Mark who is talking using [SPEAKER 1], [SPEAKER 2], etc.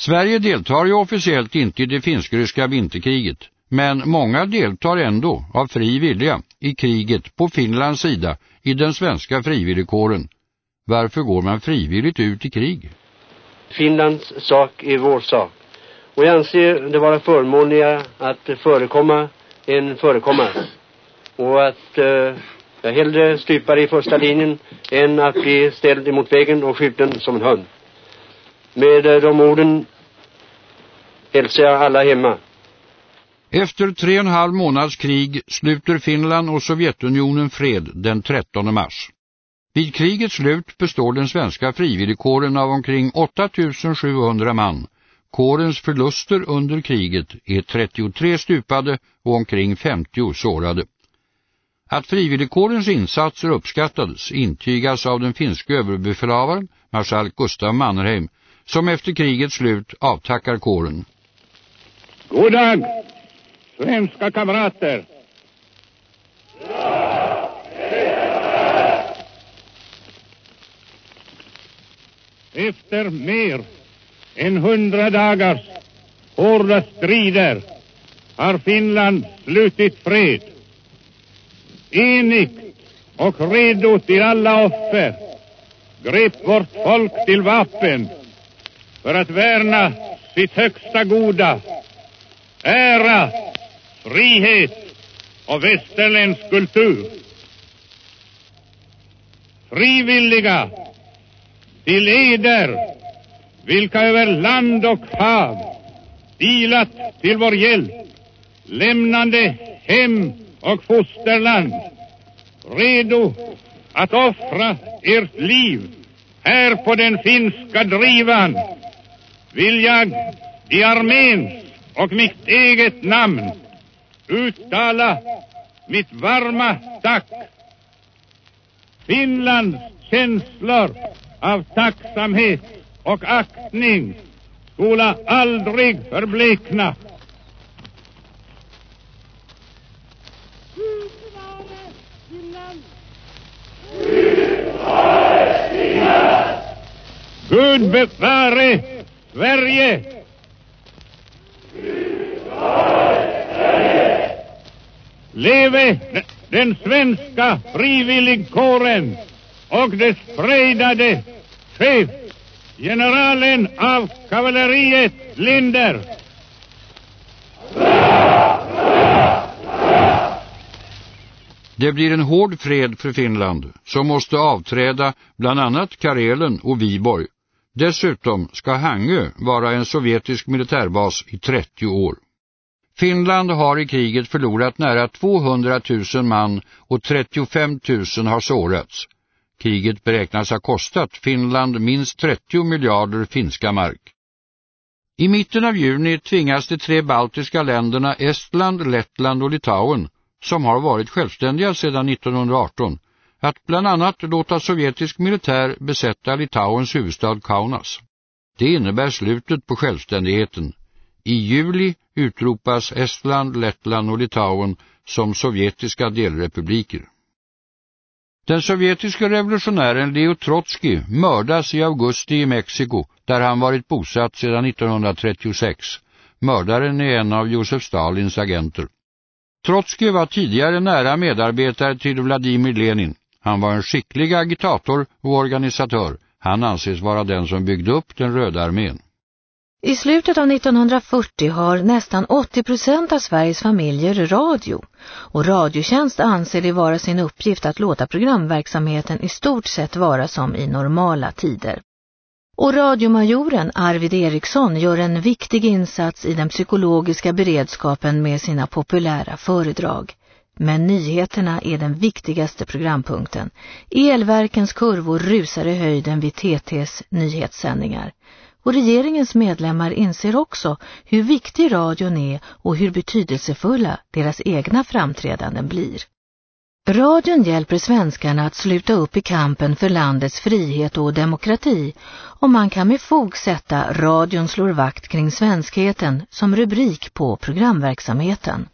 [SPEAKER 1] Sverige deltar ju officiellt inte i det finsk-ryska vinterkriget, men många deltar ändå av fri vilja i kriget på Finlands sida i den svenska frivilligkåren. Varför går man frivilligt ut i krig?
[SPEAKER 2] Finlands sak är vår sak. Och jag anser det vara förmånligare att förekomma än förekommas. Och att eh, jag hellre stupar i första linjen än att bli ställd emot väggen och skjuten som en hund. Med eh, de orden hälsar jag alla hemma.
[SPEAKER 1] Efter tre och en halv månads krig sluter Finland och Sovjetunionen fred den 13 mars. Vid krigets slut består den svenska frivilligkåren av omkring 8700 man. Kårens förluster under kriget är 33 stupade och omkring 50 sårade. Att frivilligkårens insatser uppskattades intygas av den finska överbefälhavaren, marskalk Gustav Mannerheim, som efter krigets slut avtackar kåren.
[SPEAKER 3] God dag, svenska kamrater! Efter mer än hundra dagars hårda strider har Finland slutit fred. Enigt och redo till alla offer grep vårt folk till vapen för att värna sitt högsta goda, ära, frihet och västerländsk kultur. Frivilliga till eder, vilka över land och hav ilat till vår hjälp, lämnande hem och fosterland, redo att offra ert liv här på den finska drivan, vill jag i arméns och mitt eget namn uttala mitt varma tack. Finlands känslor av tacksamhet och aktning skola aldrig förblekna. Gud bevare Sverige! Leve den svenska frivilligkåren! och dess frejdade chef, generalen av kavalleriet Linder.
[SPEAKER 1] Det blir en hård fred för Finland som måste avträda bland annat Karelen och Viborg. Dessutom ska Hangö vara en sovjetisk militärbas i 30 år. Finland har i kriget förlorat nära 200 000 man och 35 000 har sårats. Kriget beräknas ha kostat Finland minst 30 miljarder finska mark. I mitten av juni tvingas de tre baltiska länderna Estland, Lettland och Litauen, som har varit självständiga sedan 1918, att bland annat låta sovjetisk militär besätta Litauens huvudstad Kaunas. Det innebär slutet på självständigheten. I juli utropas Estland, Lettland och Litauen som sovjetiska delrepubliker. Den sovjetiska revolutionären Leo Trotsky mördas i augusti i Mexiko där han varit bosatt sedan 1936. Mördaren är en av Josef Stalins agenter. Trotsky var tidigare nära medarbetare till Vladimir Lenin. Han var en skicklig agitator och organisatör. Han anses vara den som byggde upp den röda armén.
[SPEAKER 4] I slutet av 1940 har nästan 80 procent av Sveriges familjer radio och Radiotjänst anser det vara sin uppgift att låta programverksamheten i stort sett vara som i normala tider. Och radiomajoren Arvid Eriksson gör en viktig insats i den psykologiska beredskapen med sina populära föredrag. Men nyheterna är den viktigaste programpunkten. Elverkens kurvor rusar i höjden vid TTs nyhetssändningar. Och regeringens medlemmar inser också hur viktig radion är och hur betydelsefulla deras egna framträdanden blir. Radion hjälper svenskarna att sluta upp i kampen för landets frihet och demokrati och man kan med fog sätta Radion slår vakt kring svenskheten som rubrik på programverksamheten.